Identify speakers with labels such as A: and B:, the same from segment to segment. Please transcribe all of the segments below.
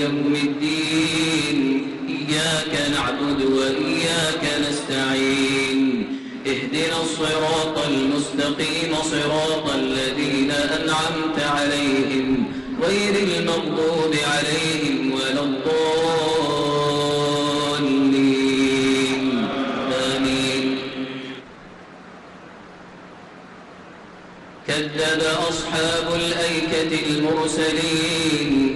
A: يوم الدين إياك نعبد وإياك نستعين. اهدنا الصراط المستقيم صراط الذين أنعمت عليهم غير المغضوب عليهم ولا الضالين. آمين. كذب أصحاب الأيكة المرسلين.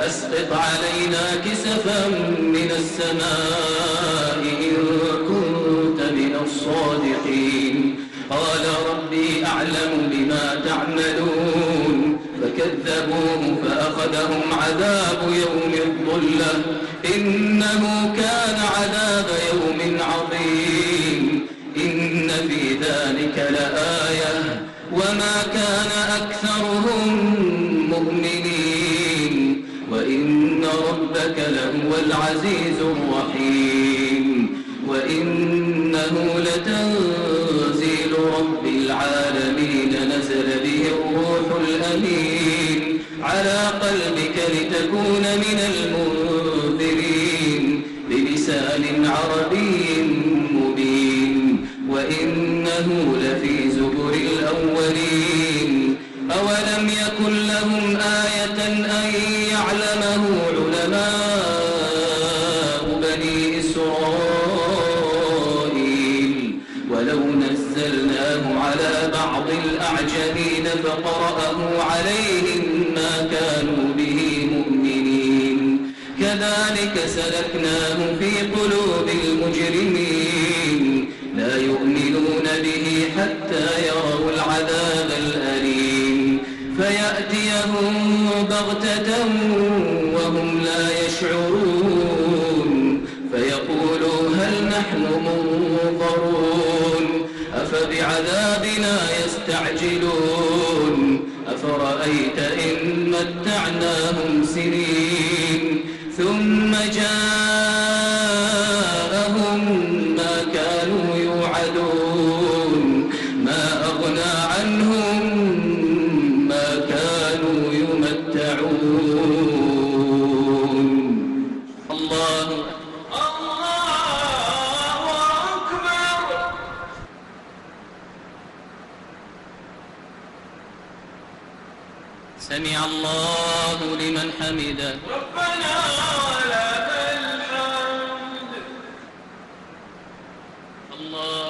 A: فأسقط علينا كسفا من السماء إن كنت من الصادقين. قال ربي أعلم بما تعملون. فكذبوه فأخذهم عذاب يوم الظلة. إنه كان عذاب يوم عظيم. إن في ذلك لآية. وما كان أكثرهم مؤمنين. لهو العزيز الرحيم. وإنه لتنزيل رب العالمين نزل به الروح الأمين. على قلبك لتكون من المنذرين حتى يروا العذاب الأليم. فيأتيهم بغتة وهم لا يشعرون. فيقولوا هل نحن منظرون؟ أفبعذابنا يستعجلون؟ أفرأيت إن متعناهم سنين؟ ثم جاءهم الله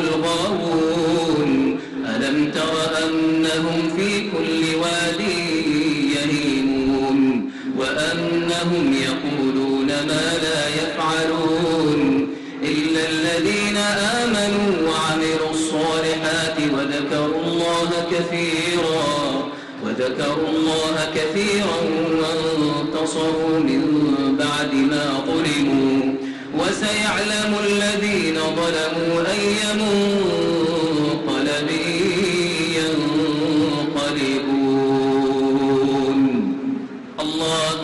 A: الغاوون. ألم تر أنهم في كل واد يهيمون؟ وأنهم يقولون ما لا يفعلون. إلا الذين آمنوا وعملوا الصالحات وذكروا الله كثيرا وذكروا الله كثيرا وانتصروا من بعد ما ظلموا. وسيعلم الذين ظلموا أي منقلب ينقلبون. الله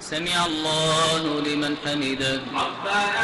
A: سمع الله لمن حمده.
B: ربنا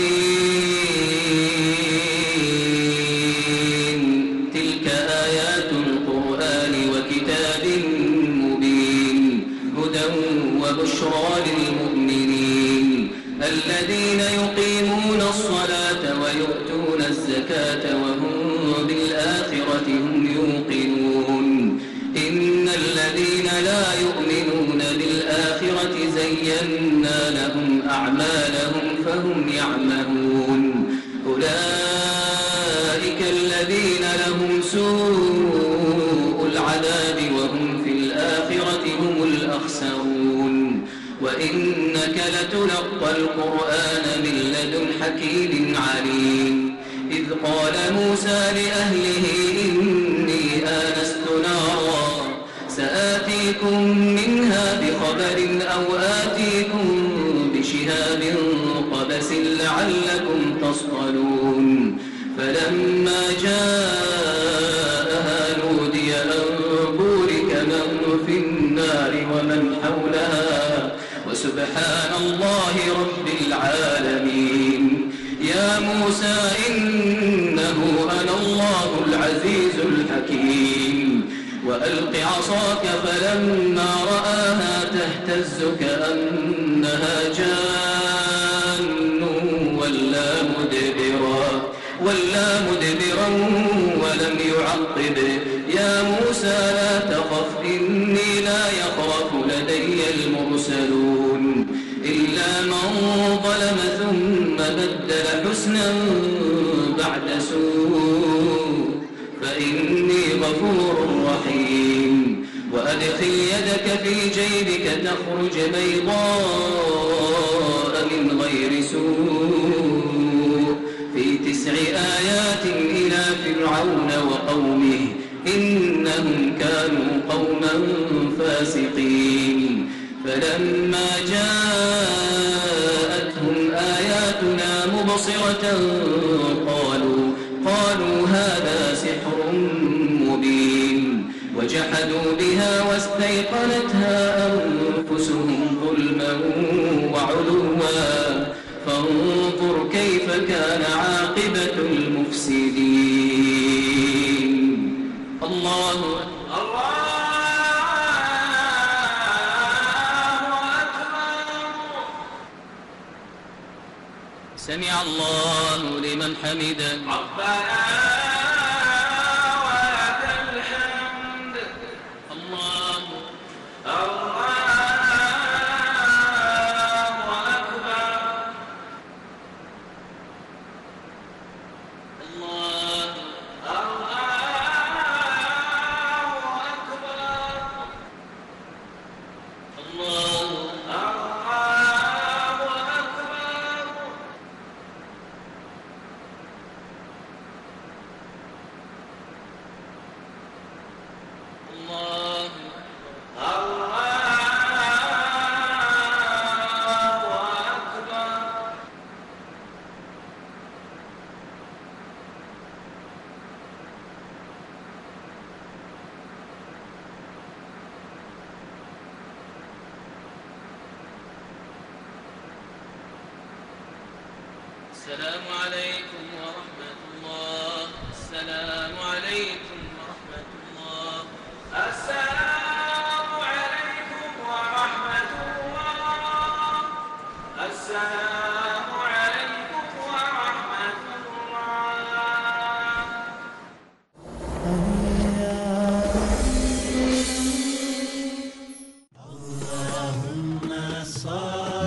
A: طاسين لتلقى القرآن من لدن حكيم عليم. إذ قال موسى لأهله إني آنست نارا سآتيكم منها بخبر أو آتيكم الله العزيز الحكيم. وألق عصاك فلما رآها تهتز كأنها جان. ولا مدبرا ولا مدبرا ولم يعقب. يا موسى لا تخف إني لا يخاف لدي المرسلون. إلا من ظلم ثم بدل حسنا غفور رحيم. وأدخل يدك في جيبك تخرج بيضاء من غير سوء. في تسع آيات إلى فرعون وقومه إنهم كانوا قوما فاسقين. فلما جاءتهم آياتنا مبصرة قالوا قالوا هذا سحر مبين وجحدوا بها واستيقنتها أنفسهم ظلما وعلوا. فانظر كيف كان عاقبة المفسدين. الله
B: الله
A: سمع الله لمن حمده.
B: ربنا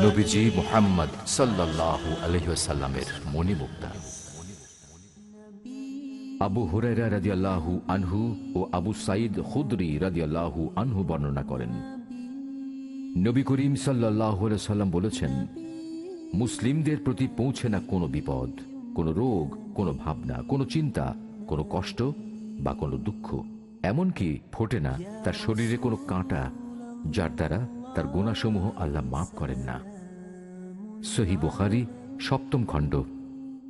C: নবীজি মোহাম্মদ সাল্লাল্লাহু আলহিসাল্লামের মণিমুক্তা। আবু হুরাইরা রাদিয়াল্লাহু আনহু ও আবু সাইদ খুদরি রাদিয়াল্লাহু আনহু বর্ণনা করেন। নবী করিম সাল্লাহ বলেছেন, মুসলিমদের প্রতি পৌঁছে না কোনো বিপদ, কোনো রোগ, কোনো ভাবনা, কোনো চিন্তা, কোনো কষ্ট বা কোনো দুঃখ। এমনকি ফোটে না তার শরীরে কোনো কাঁটা, যার দ্বারা তার গুণাসমূহ আল্লাহ মাফ করেন না। সহি বুখারি, সপ্তম খণ্ড,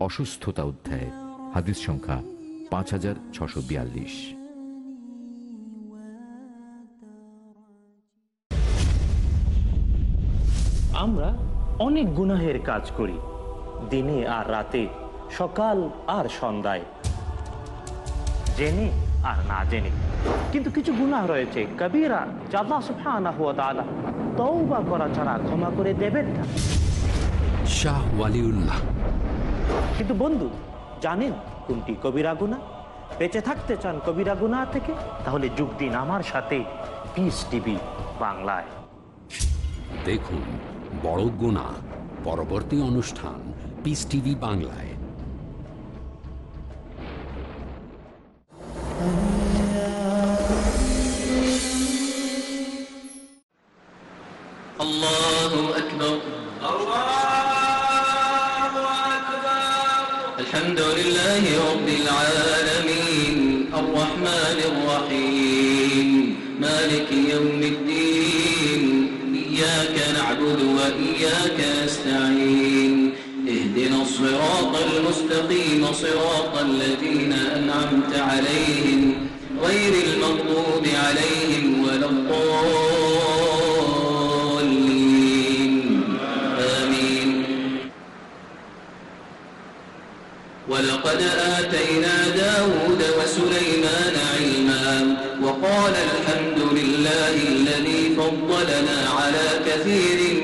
C: অসুস্থতা অধ্যায়, হাদিস সংখ্যা পাঁচ হাজার ছশো বিয়াল্লিশ।
D: আমরা অনেক গুনাহের কাজ করি, দিনে আর রাতে, সকাল আর সন্ধ্যায়, জেনে আর না জেনে। কিন্তু কিছু গুনাহ রয়েছে, কবিরা জাদা সুফানা হুয়া তাআলা, তওবা করা ছাড়া ক্ষমা করে দেবেন না।
E: শাহ ওয়ালিউল্লাহ।
D: কিন্তু বন্ধু জানেন কোনটি কবিরা গুণা বেঁচে থাকতে চান কবিরা গুণা থেকে তাহলে যোগ দিন আমার সাথে। পিস টিভি বাংলায়।
E: দেখুন বড় গুণা পরবর্তী অনুষ্ঠান পিস টিভি বাংলায়।
A: الصراط المستقيم صراط الذين أنعمت عليهم غير المغضوب عليهم ولا الضالين. آمين. ولقد آتينا داود وسليمان علما وقال الحمد لله الذي فضلنا على كثير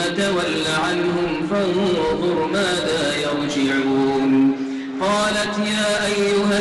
A: ثم تول عنهم فانظر ماذا يرجعون. قالت يا أيها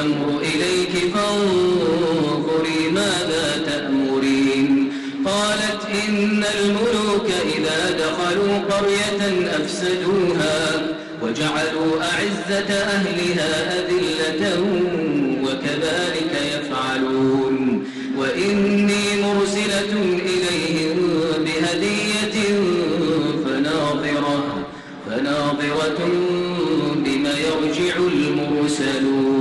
A: والأمر إليك فانظري ماذا تأمرين. قالت إن الملوك إذا دخلوا قرية أفسدوها وجعلوا أعزة أهلها أذلة وكذلك يفعلون. وإني مرسلة إليهم بهدية فناظرة فناظرة بما يرجع المرسلون.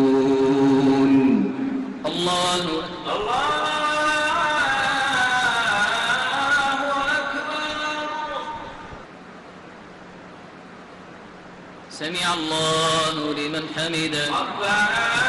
A: حمده
B: ربنا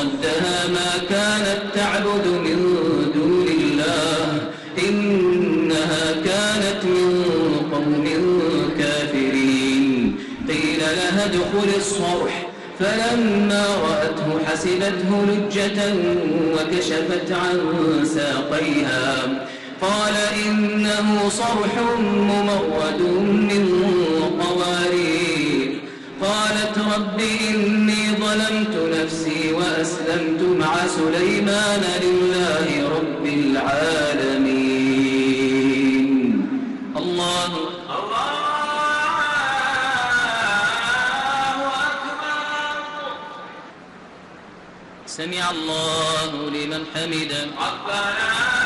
A: وصدها ما كانت تعبد من دون الله. إنها كانت من قوم كافرين. قيل لها ادخل الصرح. فلما رأته حسبته لجة وكشفت عن ساقيها. قال إنه صرح ممرد من قوارير قالت رب إني ظلمت نفسي وأسلمت مع سليمان لله رب العالمين. الله سمع الله لمن حمده.
B: ربنا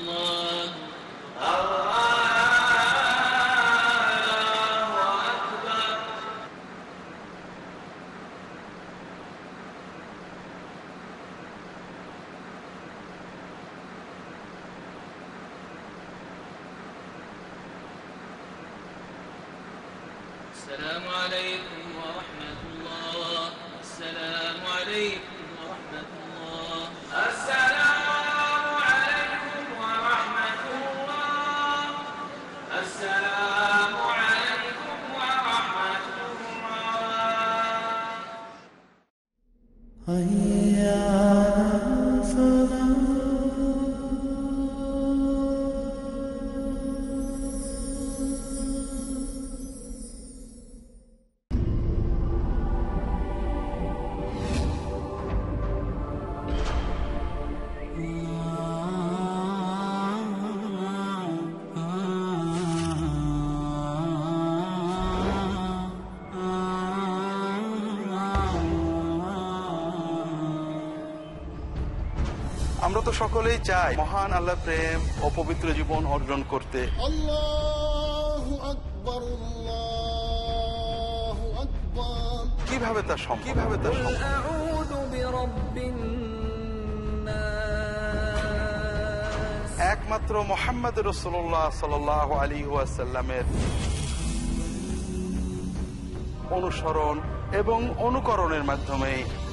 A: الله
F: আমরা তো সকলেই চাই মহান আল্লাহ প্রেম অপবিত্র জীবন অর্জন করতে। কীভাবে তা সম্ভব? কীভাবে তা একমাত্র মোহাম্মদ রসোল্লাহ সাল আলী ওয়াসাল্লামের অনুসরণ এবং অনুকরণের মাধ্যমে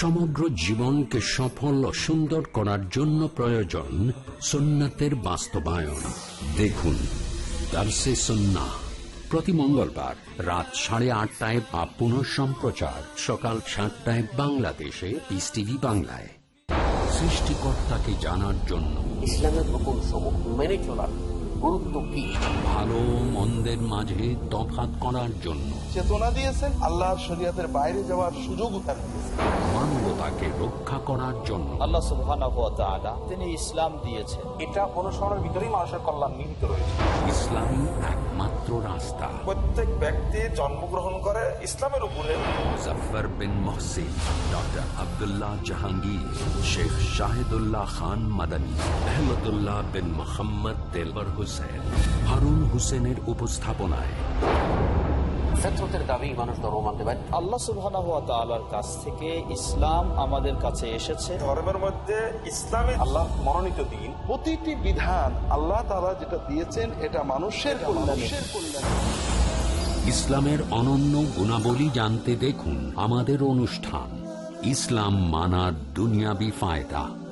E: সমগ্র জীবনকে সফল ও সুন্দর করার জন্য প্রয়োজন সুন্নাতের বাস্তবায়ন। দেখুন, দার্সে সন্না প্রতি মঙ্গলবার রাত সাড়ে আটটায় বা পুনঃ সম্প্রচার সকাল সাতটায় বাংলাদেশে পিস টিভি বাংলায়। সৃষ্টিকর্তাকে জানার জন্য
G: ইসলামের মেনে চলার গুরুত্ব কি
E: ভালো মন্দের মাঝে তফাৎ করার জন্য।
F: চেতনা দিয়েছেন আল্লাহর শরীয়তের বাইরে যাওয়ার সুযোগ তার
E: মানবতাকে রক্ষা করার জন্য।
H: আল্লাহ সুবহানাহু ওয়া তাআলা তিনি ইসলাম দিয়েছেন।
F: এটা অনুসরণের ভিতরেই মানুষের কল্যাণ নিহিত রয়েছে।
E: ইসলামী একমাত্র রাস্তা।
I: প্রত্যেক ব্যক্তি জন্মগ্রহণ করে ইসলামের উপরে।
E: মুজফার বিন মহসিন ডক্টর আব্দুল্লাহ জাহাঙ্গীর শেখ শাহিদুল্লাহ খান মাদানী আহমদুল্লাহ বিন মোহাম্মদ তেলবর হুসেন হারুন হুসেনের উপস্থাপনায়।
G: ফেতরতের দাবি মানুষ ধর্ম মানতে পারে
H: আল্লাহ সুবহানাহু ওয়া তাআলার কাছ থেকে ইসলাম আমাদের কাছে এসেছে।
I: ধর্মের মধ্যে ইসলামে
F: আল্লাহ মনোনীত দিন। প্রতিটি বিধান আল্লাহ তাআলা যেটা দিয়েছেন এটা মানুষের কল্যাণে।
E: ইসলামের অনন্য গুণাবলী জানতে দেখুন আমাদের অনুষ্ঠান। ইসলাম মানার দুনিয়াবি ফায়দা।